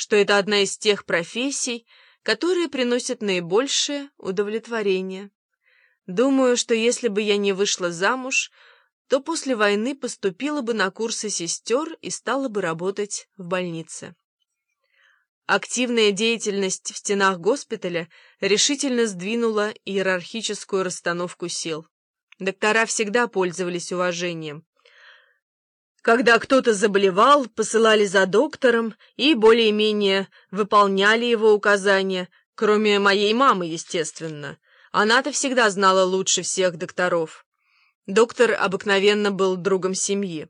что это одна из тех профессий, которые приносят наибольшее удовлетворение. Думаю, что если бы я не вышла замуж, то после войны поступила бы на курсы сестер и стала бы работать в больнице. Активная деятельность в стенах госпиталя решительно сдвинула иерархическую расстановку сил. Доктора всегда пользовались уважением. Когда кто-то заболевал, посылали за доктором и более-менее выполняли его указания, кроме моей мамы, естественно. Она-то всегда знала лучше всех докторов. Доктор обыкновенно был другом семьи.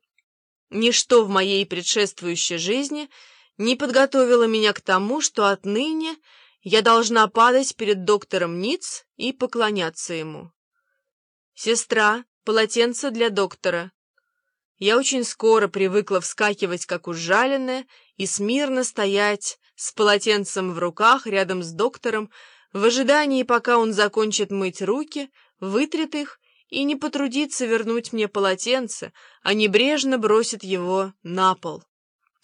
Ничто в моей предшествующей жизни не подготовило меня к тому, что отныне я должна падать перед доктором Ниц и поклоняться ему. «Сестра, полотенце для доктора», я очень скоро привыкла вскакивать, как ужаленная, и смирно стоять с полотенцем в руках рядом с доктором, в ожидании, пока он закончит мыть руки, вытрет их и не потрудится вернуть мне полотенце, а небрежно бросит его на пол.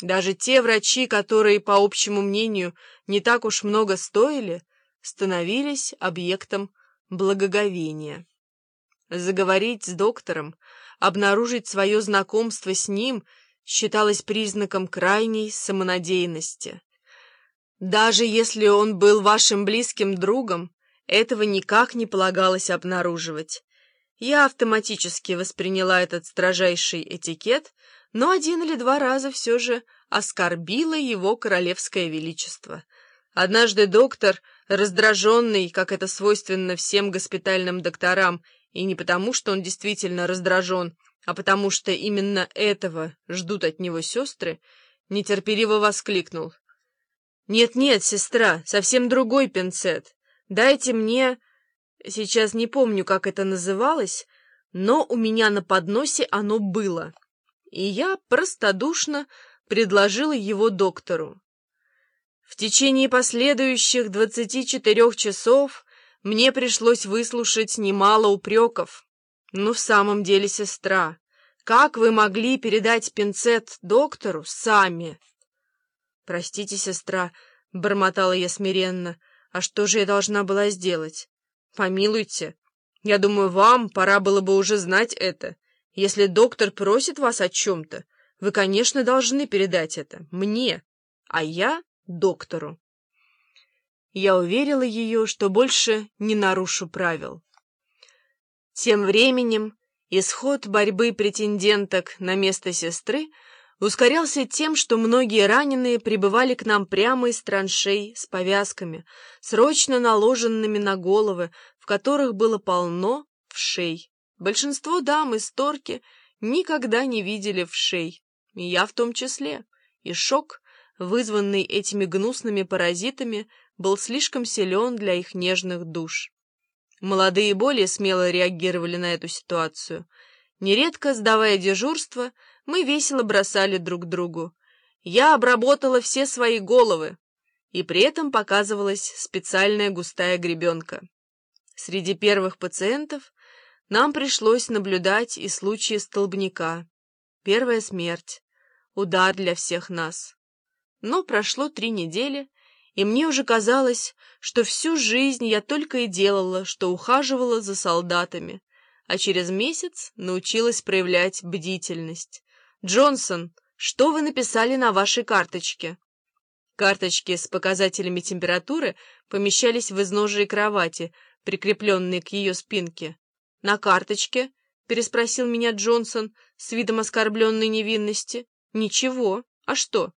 Даже те врачи, которые, по общему мнению, не так уж много стоили, становились объектом благоговения. Заговорить с доктором — обнаружить свое знакомство с ним считалось признаком крайней самонадеянности. Даже если он был вашим близким другом, этого никак не полагалось обнаруживать. Я автоматически восприняла этот строжайший этикет, но один или два раза все же оскорбила его королевское величество. Однажды доктор, раздраженный, как это свойственно всем госпитальным докторам, и не потому, что он действительно раздражен, а потому что именно этого ждут от него сестры, нетерпеливо воскликнул. «Нет-нет, сестра, совсем другой пинцет. Дайте мне...» Сейчас не помню, как это называлось, но у меня на подносе оно было, и я простодушно предложила его доктору. В течение последующих двадцати четырех часов мне пришлось выслушать немало упреков. Ну, в самом деле, сестра, как вы могли передать пинцет доктору сами? Простите, сестра, — бормотала я смиренно, — а что же я должна была сделать? Помилуйте, я думаю, вам пора было бы уже знать это. Если доктор просит вас о чем-то, вы, конечно, должны передать это мне, а я — доктору. Я уверила ее, что больше не нарушу правил. Тем временем исход борьбы претенденток на место сестры ускорялся тем, что многие раненые прибывали к нам прямо из траншей с повязками, срочно наложенными на головы, в которых было полно вшей. Большинство дам из Торки никогда не видели вшей, и я в том числе, и шок, вызванный этими гнусными паразитами, был слишком силен для их нежных душ. Молодые более смело реагировали на эту ситуацию. Нередко, сдавая дежурство, мы весело бросали друг другу. Я обработала все свои головы, и при этом показывалась специальная густая гребенка. Среди первых пациентов нам пришлось наблюдать и случаи столбняка. Первая смерть. Удар для всех нас. Но прошло три недели, и мне уже казалось, что всю жизнь я только и делала, что ухаживала за солдатами, а через месяц научилась проявлять бдительность. «Джонсон, что вы написали на вашей карточке?» Карточки с показателями температуры помещались в изножие кровати, прикрепленные к ее спинке. «На карточке?» — переспросил меня Джонсон с видом оскорбленной невинности. «Ничего. А что?»